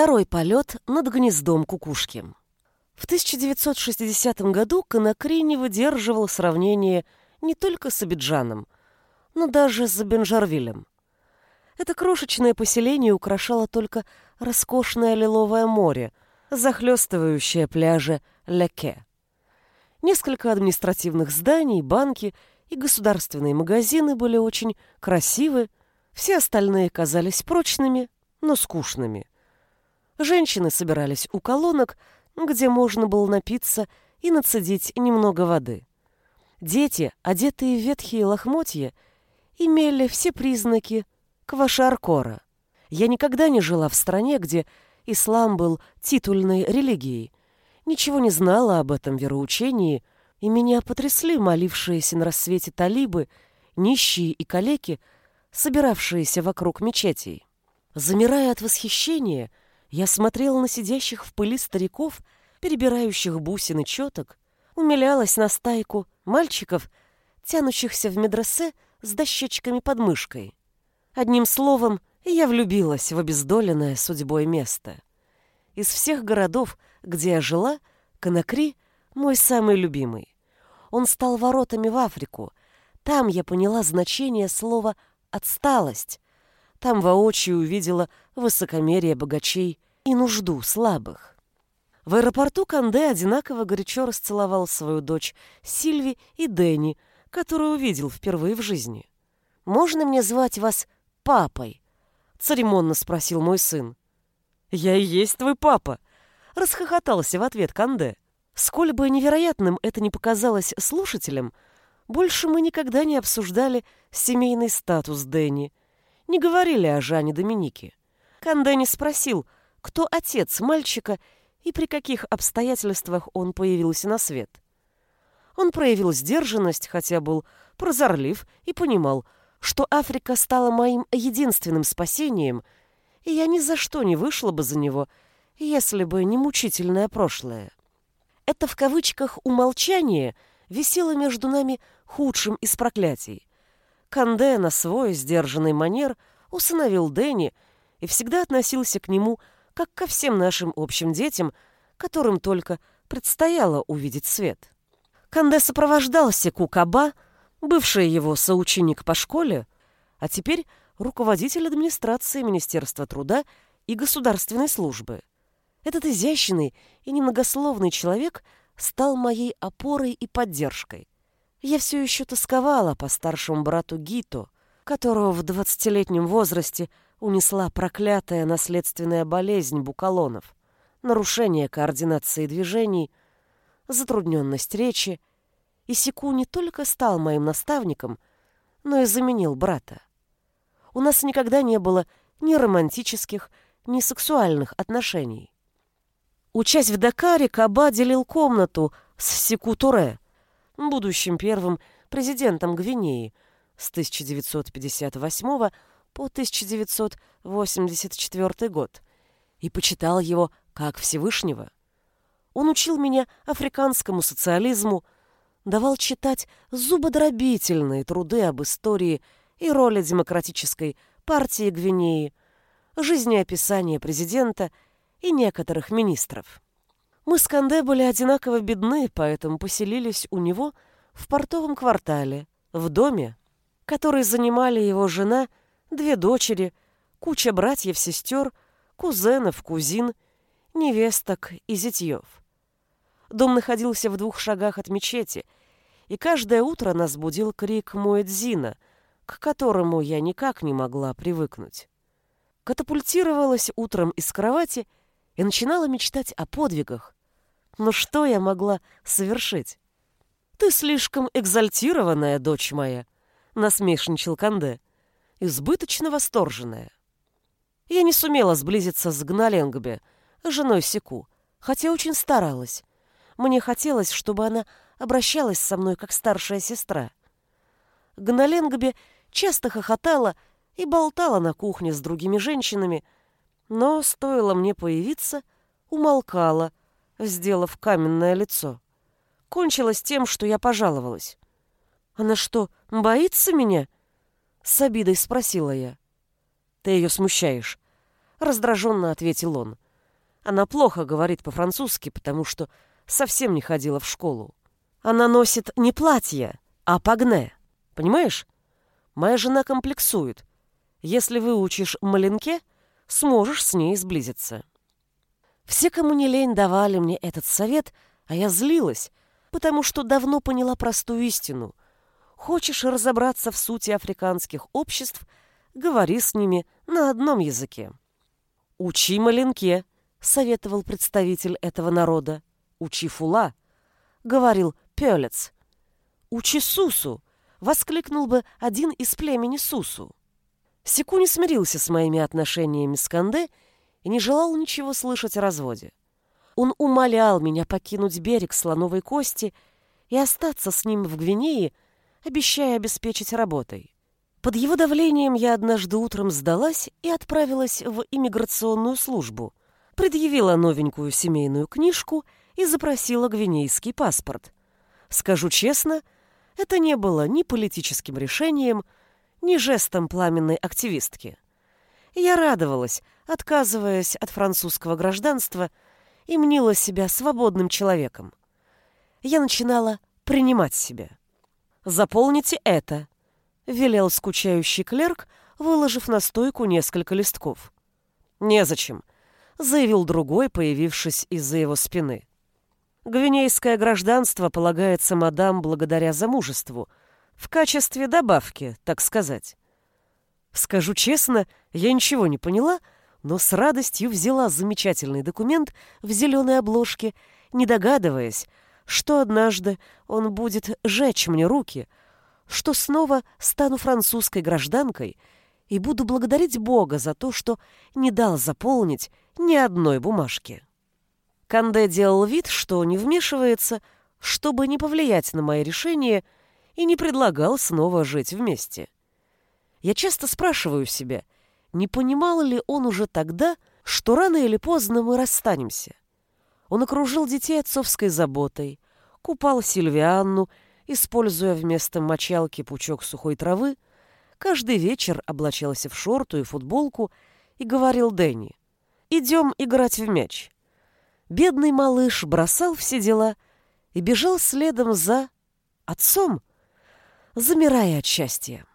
Второй полет над гнездом кукушки. В 1960 году Конакри не выдерживал сравнения не только с Абиджаном, но даже с Бенжарвилем. Это крошечное поселение украшало только роскошное лиловое море, захлестывающее пляжи Леке. Несколько административных зданий, банки и государственные магазины были очень красивы, все остальные казались прочными, но скучными. Женщины собирались у колонок, где можно было напиться и нацедить немного воды. Дети, одетые в ветхие лохмотья, имели все признаки квашаркора. Я никогда не жила в стране, где ислам был титульной религией. Ничего не знала об этом вероучении, и меня потрясли молившиеся на рассвете талибы, нищие и калеки, собиравшиеся вокруг мечетей. Замирая от восхищения, я смотрела на сидящих в пыли стариков, перебирающих бусины четок, умилялась на стайку мальчиков, тянущихся в медресе с дощечками под мышкой. Одним словом, я влюбилась в обездоленное судьбой место. Из всех городов, где я жила, Конакри — мой самый любимый. Он стал воротами в Африку. Там я поняла значение слова «отсталость». Там воочию увидела высокомерие богачей и нужду слабых. В аэропорту Канде одинаково горячо расцеловал свою дочь Сильви и Дэнни, которую увидел впервые в жизни. «Можно мне звать вас папой?» — церемонно спросил мой сын. «Я и есть твой папа!» — расхохотался в ответ Канде. Сколь бы невероятным это ни показалось слушателям, больше мы никогда не обсуждали семейный статус Дэнни, не говорили о Жане Доминике. Канде не спросил, кто отец мальчика и при каких обстоятельствах он появился на свет. Он проявил сдержанность, хотя был прозорлив и понимал, что Африка стала моим единственным спасением, и я ни за что не вышла бы за него, если бы не мучительное прошлое. Это в кавычках «умолчание» висело между нами худшим из проклятий. Канде на свой сдержанный манер усыновил Дэнни и всегда относился к нему как ко всем нашим общим детям, которым только предстояло увидеть свет. Канде сопровождался Кукаба, бывший его соученик по школе, а теперь руководитель администрации Министерства труда и государственной службы. Этот изящный и немногословный человек стал моей опорой и поддержкой. Я все еще тосковала по старшему брату Гито, которого в двадцатилетнем возрасте унесла проклятая наследственная болезнь букалонов, нарушение координации движений, затрудненность речи, и Секу не только стал моим наставником, но и заменил брата. У нас никогда не было ни романтических, ни сексуальных отношений. Учась в Дакаре, Каба делил комнату с Секу Туре, будущим первым президентом Гвинеи с 1958 по 1984 год, и почитал его как Всевышнего. Он учил меня африканскому социализму, давал читать зубодробительные труды об истории и роли демократической партии Гвинеи, жизнеописание президента и некоторых министров. Мы с Канде были одинаково бедны, поэтому поселились у него в портовом квартале, в доме, который занимали его жена, две дочери, куча братьев-сестер, кузенов, кузин, невесток и зятьев. Дом находился в двух шагах от мечети, и каждое утро нас будил крик Муэдзина, к которому я никак не могла привыкнуть. Катапультировалась утром из кровати и начинала мечтать о подвигах. Но что я могла совершить? «Ты слишком экзальтированная, дочь моя», — насмешничал Канде, — «избыточно восторженная». Я не сумела сблизиться с Гналенгбе, женой Секу, хотя очень старалась. Мне хотелось, чтобы она обращалась со мной как старшая сестра. Гналенгбе часто хохотала и болтала на кухне с другими женщинами, но, стоило мне появиться, умолкала, сделав каменное лицо. Кончилось тем, что я пожаловалась. «Она что, боится меня?» С обидой спросила я. «Ты ее смущаешь», — раздраженно ответил он. Она плохо говорит по-французски, потому что совсем не ходила в школу. Она носит не платье, а пагне. Понимаешь? Моя жена комплексует. Если выучишь маленке, сможешь с ней сблизиться. Все, кому не лень, давали мне этот совет, а я злилась, потому что давно поняла простую истину. Хочешь разобраться в сути африканских обществ, говори с ними на одном языке. «Учи маленке», — советовал представитель этого народа. «Учи фула», — говорил пелец. «Учи сусу», — воскликнул бы один из племени сусу. Секу не смирился с моими отношениями с Канде и не желал ничего слышать о разводе. Он умолял меня покинуть берег слоновой кости и остаться с ним в Гвинее, обещая обеспечить работой. Под его давлением я однажды утром сдалась и отправилась в иммиграционную службу, предъявила новенькую семейную книжку и запросила гвинейский паспорт. Скажу честно, это не было ни политическим решением, ни жестом пламенной активистки. Я радовалась, отказываясь от французского гражданства, и мнила себя свободным человеком. Я начинала принимать себя. «Заполните это», — велел скучающий клерк, выложив на стойку несколько листков. «Незачем», — заявил другой, появившись из-за его спины. «Гвинейское гражданство полагается мадам благодаря замужеству, в качестве добавки, так сказать». Скажу честно, я ничего не поняла, но с радостью взяла замечательный документ в зеленой обложке, не догадываясь, что однажды он будет жечь мне руки, что снова стану французской гражданкой и буду благодарить Бога за то, что не дал заполнить ни одной бумажки. Канде делал вид, что не вмешивается, чтобы не повлиять на мои решения, и не предлагал снова жить вместе. Я часто спрашиваю себя, не понимал ли он уже тогда, что рано или поздно мы расстанемся. Он окружил детей отцовской заботой, купал Сильвианну, используя вместо мочалки пучок сухой травы, каждый вечер облачался в шорту и футболку и говорил Дэнни, «Идем играть в мяч». Бедный малыш бросал все дела и бежал следом за отцом, замирая от счастья.